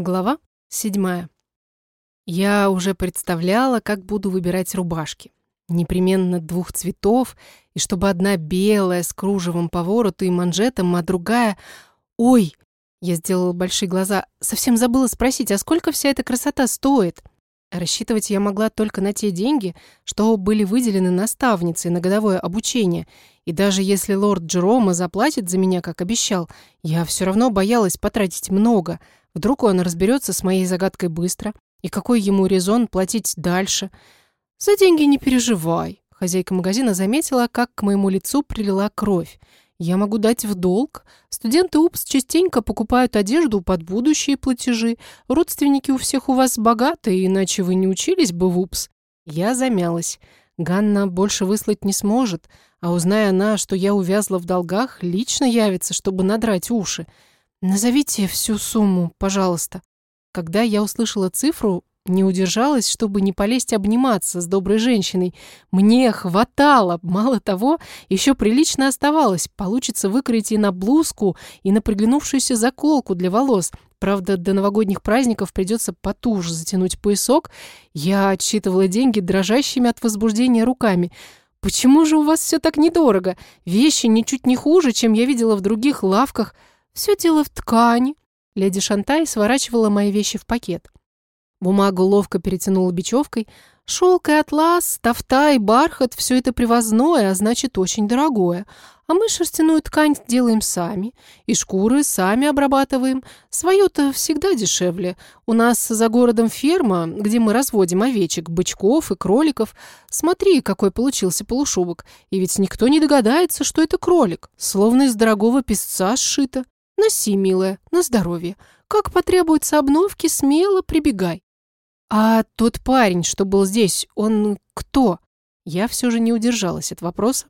Глава седьмая. Я уже представляла, как буду выбирать рубашки. Непременно двух цветов, и чтобы одна белая с кружевом по вороту и манжетом, а другая... Ой! Я сделала большие глаза. Совсем забыла спросить, а сколько вся эта красота стоит? Рассчитывать я могла только на те деньги, что были выделены наставницей на годовое обучение. И даже если лорд Джерома заплатит за меня, как обещал, я все равно боялась потратить много — Вдруг он разберется с моей загадкой быстро, и какой ему резон платить дальше. За деньги не переживай. Хозяйка магазина заметила, как к моему лицу прилила кровь. Я могу дать в долг. Студенты УПС частенько покупают одежду под будущие платежи. Родственники у всех у вас богатые, иначе вы не учились бы в УПС. Я замялась. Ганна больше выслать не сможет, а узная она, что я увязла в долгах, лично явится, чтобы надрать уши. «Назовите всю сумму, пожалуйста». Когда я услышала цифру, не удержалась, чтобы не полезть обниматься с доброй женщиной. Мне хватало, мало того, еще прилично оставалось. Получится выкроить и на блузку, и на приглянувшуюся заколку для волос. Правда, до новогодних праздников придется потуже затянуть поясок. Я отсчитывала деньги дрожащими от возбуждения руками. «Почему же у вас все так недорого? Вещи ничуть не хуже, чем я видела в других лавках». «Все дело в ткани». Леди Шантай сворачивала мои вещи в пакет. Бумагу ловко перетянула бечевкой. Шелк и атлас, тафта и бархат – все это привозное, а значит, очень дорогое. А мы шерстяную ткань делаем сами. И шкуры сами обрабатываем. Свое-то всегда дешевле. У нас за городом ферма, где мы разводим овечек, бычков и кроликов. Смотри, какой получился полушубок. И ведь никто не догадается, что это кролик. Словно из дорогого песца сшито. Носи, милая, на здоровье. Как потребуется обновки, смело прибегай. А тот парень, что был здесь, он кто? Я все же не удержалась от вопроса.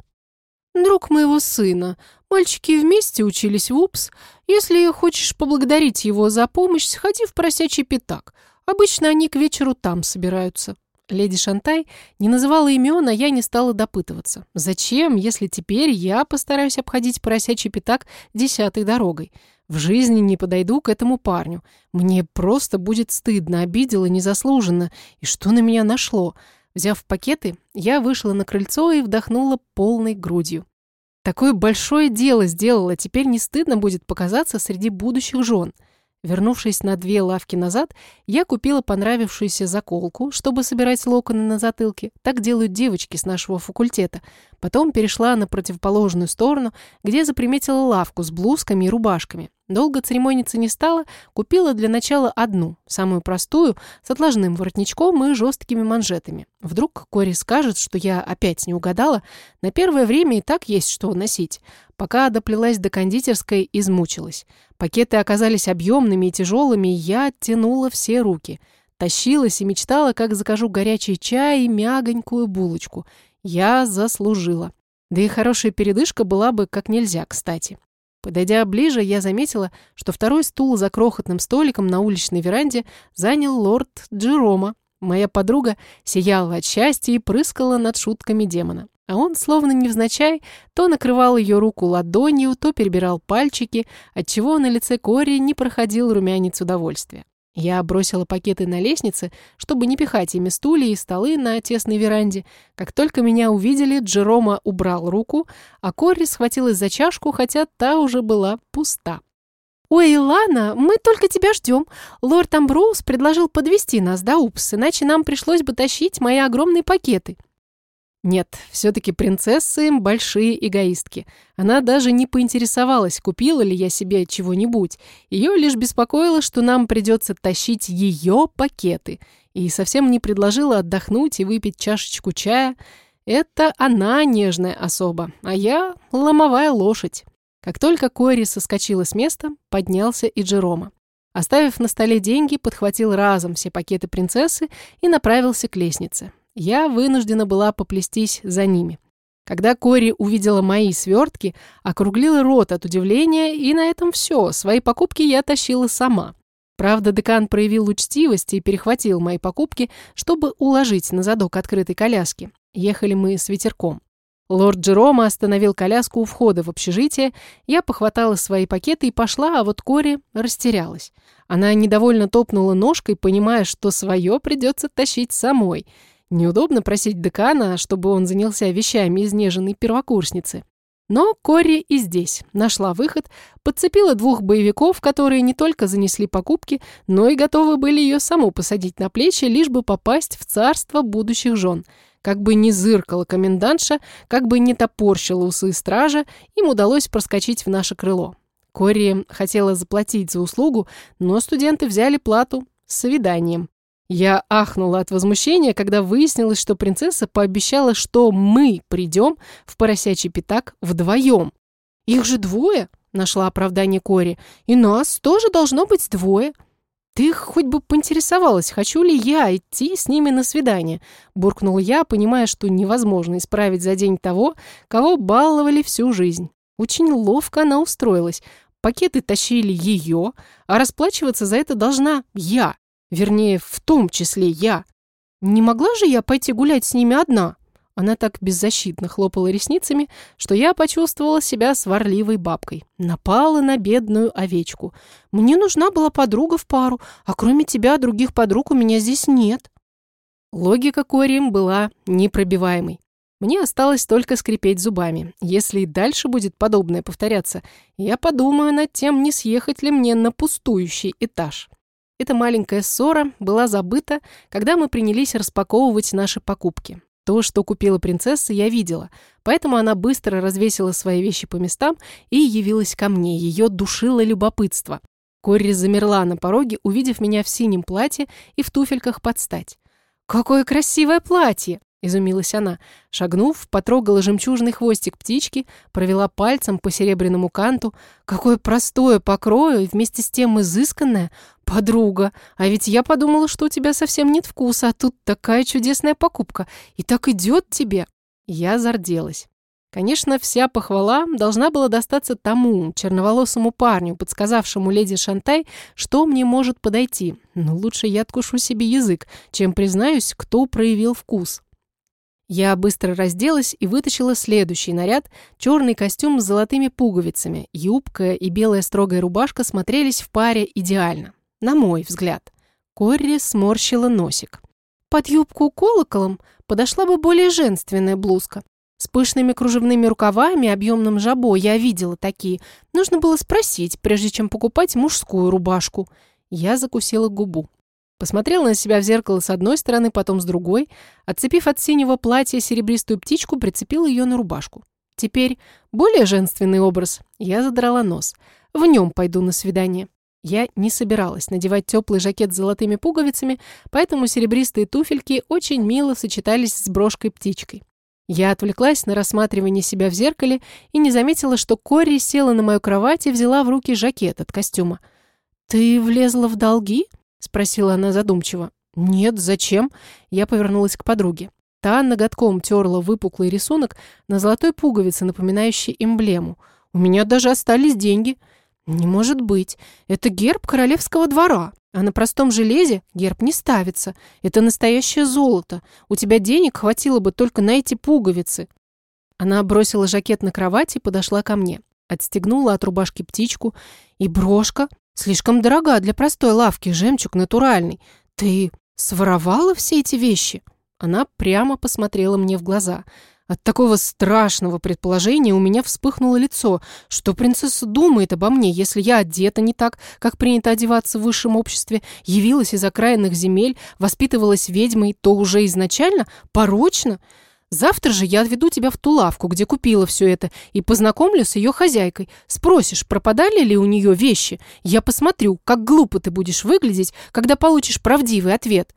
Друг моего сына. Мальчики вместе учились в УПС. Если хочешь поблагодарить его за помощь, сходи в просячий пятак. Обычно они к вечеру там собираются. Леди Шантай не называла имен, а я не стала допытываться. Зачем, если теперь я постараюсь обходить поросячий пятак десятой дорогой? В жизни не подойду к этому парню. Мне просто будет стыдно, обидела незаслуженно. И что на меня нашло? Взяв пакеты, я вышла на крыльцо и вдохнула полной грудью. Такое большое дело сделала, теперь не стыдно будет показаться среди будущих жен. Вернувшись на две лавки назад, я купила понравившуюся заколку, чтобы собирать локоны на затылке. Так делают девочки с нашего факультета. Потом перешла на противоположную сторону, где заприметила лавку с блузками и рубашками. Долго церемониться не стала, купила для начала одну, самую простую, с отложным воротничком и жесткими манжетами. Вдруг Кори скажет, что я опять не угадала, на первое время и так есть что носить. Пока доплелась до кондитерской, измучилась. Пакеты оказались объемными и тяжелыми, и я оттянула все руки. Тащилась и мечтала, как закажу горячий чай и мягонькую булочку. Я заслужила. Да и хорошая передышка была бы как нельзя кстати. Подойдя ближе, я заметила, что второй стул за крохотным столиком на уличной веранде занял лорд Джерома. Моя подруга сияла от счастья и прыскала над шутками демона. А он, словно невзначай, то накрывал ее руку ладонью, то перебирал пальчики, отчего на лице Кори не проходил румянец удовольствия. Я бросила пакеты на лестнице, чтобы не пихать ими стулья и столы на тесной веранде. Как только меня увидели, Джерома убрал руку, а Кори схватилась за чашку, хотя та уже была пуста. «Ой, Лана, мы только тебя ждем. Лорд Амброуз предложил подвести нас до Упс, иначе нам пришлось бы тащить мои огромные пакеты». Нет, все-таки принцессы – большие эгоистки. Она даже не поинтересовалась, купила ли я себе чего-нибудь. Ее лишь беспокоило, что нам придется тащить ее пакеты. И совсем не предложила отдохнуть и выпить чашечку чая. Это она нежная особа, а я – ломовая лошадь. Как только Кори соскочила с места, поднялся и Джерома. Оставив на столе деньги, подхватил разом все пакеты принцессы и направился к лестнице. Я вынуждена была поплестись за ними. Когда Кори увидела мои свертки, округлила рот от удивления, и на этом все. Свои покупки я тащила сама. Правда, декан проявил учтивость и перехватил мои покупки, чтобы уложить на задок открытой коляски. Ехали мы с ветерком. Лорд Джерома остановил коляску у входа в общежитие, я похватала свои пакеты и пошла, а вот Кори растерялась. Она недовольно топнула ножкой, понимая, что свое придется тащить самой. Неудобно просить декана, чтобы он занялся вещами изнеженной первокурсницы. Но Кори и здесь нашла выход, подцепила двух боевиков, которые не только занесли покупки, но и готовы были ее саму посадить на плечи, лишь бы попасть в царство будущих жен – как бы не зыркала комендантша, как бы не топорщила усы стража, им удалось проскочить в наше крыло. Кори хотела заплатить за услугу, но студенты взяли плату с свиданием. Я ахнула от возмущения, когда выяснилось, что принцесса пообещала, что мы придем в поросячий пятак вдвоем. «Их же двое!» — нашла оправдание Кори. «И нас тоже должно быть двое!» «Ты хоть бы поинтересовалась, хочу ли я идти с ними на свидание?» Буркнул я, понимая, что невозможно исправить за день того, кого баловали всю жизнь. Очень ловко она устроилась. Пакеты тащили ее, а расплачиваться за это должна я. Вернее, в том числе я. Не могла же я пойти гулять с ними одна? Она так беззащитно хлопала ресницами, что я почувствовала себя сварливой бабкой. Напала на бедную овечку. Мне нужна была подруга в пару, а кроме тебя других подруг у меня здесь нет. Логика Корим была непробиваемой. Мне осталось только скрипеть зубами. Если и дальше будет подобное повторяться, я подумаю над тем, не съехать ли мне на пустующий этаж. Эта маленькая ссора была забыта, когда мы принялись распаковывать наши покупки. То, что купила принцесса, я видела, поэтому она быстро развесила свои вещи по местам и явилась ко мне. Ее душило любопытство. Корри замерла на пороге, увидев меня в синем платье и в туфельках под стать. «Какое красивое платье!» — изумилась она. Шагнув, потрогала жемчужный хвостик птички, провела пальцем по серебряному канту. «Какое простое покрою и вместе с тем изысканное! «Подруга, а ведь я подумала, что у тебя совсем нет вкуса, а тут такая чудесная покупка, и так идет тебе!» Я зарделась. Конечно, вся похвала должна была достаться тому черноволосому парню, подсказавшему леди Шантай, что мне может подойти. Но лучше я откушу себе язык, чем признаюсь, кто проявил вкус. Я быстро разделась и вытащила следующий наряд. Черный костюм с золотыми пуговицами, юбка и белая строгая рубашка смотрелись в паре идеально на мой взгляд. Корри сморщила носик. Под юбку колоколом подошла бы более женственная блузка. С пышными кружевными рукавами, объемным жабо, я видела такие. Нужно было спросить, прежде чем покупать мужскую рубашку. Я закусила губу. Посмотрела на себя в зеркало с одной стороны, потом с другой. Отцепив от синего платья серебристую птичку, прицепила ее на рубашку. Теперь более женственный образ. Я задрала нос. В нем пойду на свидание. Я не собиралась надевать теплый жакет с золотыми пуговицами, поэтому серебристые туфельки очень мило сочетались с брошкой-птичкой. Я отвлеклась на рассматривание себя в зеркале и не заметила, что Кори села на мою кровать и взяла в руки жакет от костюма. «Ты влезла в долги?» — спросила она задумчиво. «Нет, зачем?» Я повернулась к подруге. Та ноготком терла выпуклый рисунок на золотой пуговице, напоминающей эмблему. «У меня даже остались деньги». «Не может быть. Это герб королевского двора. А на простом железе герб не ставится. Это настоящее золото. У тебя денег хватило бы только на эти пуговицы». Она бросила жакет на кровать и подошла ко мне. Отстегнула от рубашки птичку. «И брошка? Слишком дорога для простой лавки, жемчуг натуральный. Ты своровала все эти вещи?» Она прямо посмотрела мне в глаза – от такого страшного предположения у меня вспыхнуло лицо. Что принцесса думает обо мне, если я одета не так, как принято одеваться в высшем обществе, явилась из окраинных земель, воспитывалась ведьмой, то уже изначально порочно? Завтра же я отведу тебя в ту лавку, где купила все это, и познакомлю с ее хозяйкой. Спросишь, пропадали ли у нее вещи? Я посмотрю, как глупо ты будешь выглядеть, когда получишь правдивый ответ».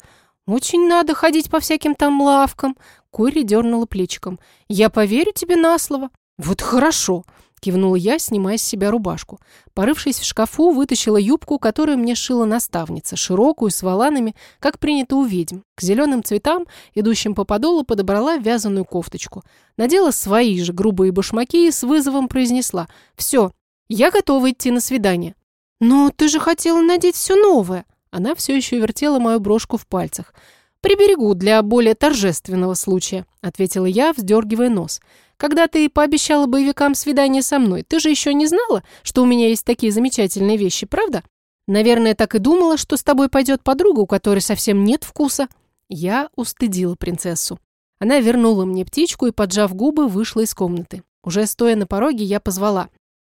«Очень надо ходить по всяким там лавкам», Кори дернула плечиком. «Я поверю тебе на слово». «Вот хорошо», — кивнула я, снимая с себя рубашку. Порывшись в шкафу, вытащила юбку, которую мне шила наставница, широкую, с воланами, как принято у ведьм. К зеленым цветам, идущим по подолу, подобрала вязаную кофточку. Надела свои же грубые башмаки и с вызовом произнесла «Все, я готова идти на свидание». «Но ты же хотела надеть все новое». Она все еще вертела мою брошку в пальцах. «Приберегу для более торжественного случая», — ответила я, вздергивая нос. Когда ты пообещала боевикам свидание со мной, ты же еще не знала, что у меня есть такие замечательные вещи, правда? Наверное, так и думала, что с тобой пойдет подруга, у которой совсем нет вкуса. Я устыдила принцессу. Она вернула мне птичку и, поджав губы, вышла из комнаты. Уже стоя на пороге, я позвала.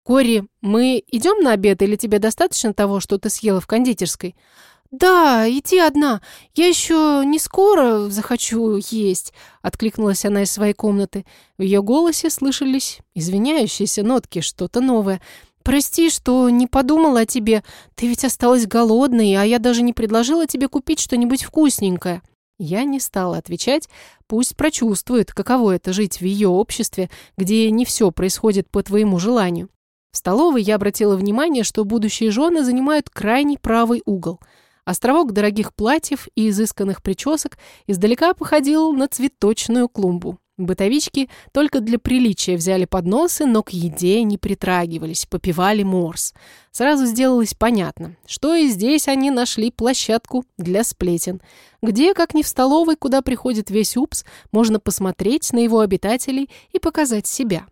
«Кори, мы идем на обед или тебе достаточно того, что ты съела в кондитерской?» «Да, иди одна. Я еще не скоро захочу есть», — откликнулась она из своей комнаты. В ее голосе слышались извиняющиеся нотки, что-то новое. «Прости, что не подумала о тебе. Ты ведь осталась голодной, а я даже не предложила тебе купить что-нибудь вкусненькое». Я не стала отвечать, пусть прочувствует, каково это жить в ее обществе, где не все происходит по твоему желанию. В столовой я обратила внимание, что будущие жены занимают крайний правый угол – Островок дорогих платьев и изысканных причесок издалека походил на цветочную клумбу. Бытовички только для приличия взяли подносы, но к еде не притрагивались, попивали морс. Сразу сделалось понятно, что и здесь они нашли площадку для сплетен, где, как ни в столовой, куда приходит весь УПС, можно посмотреть на его обитателей и показать себя.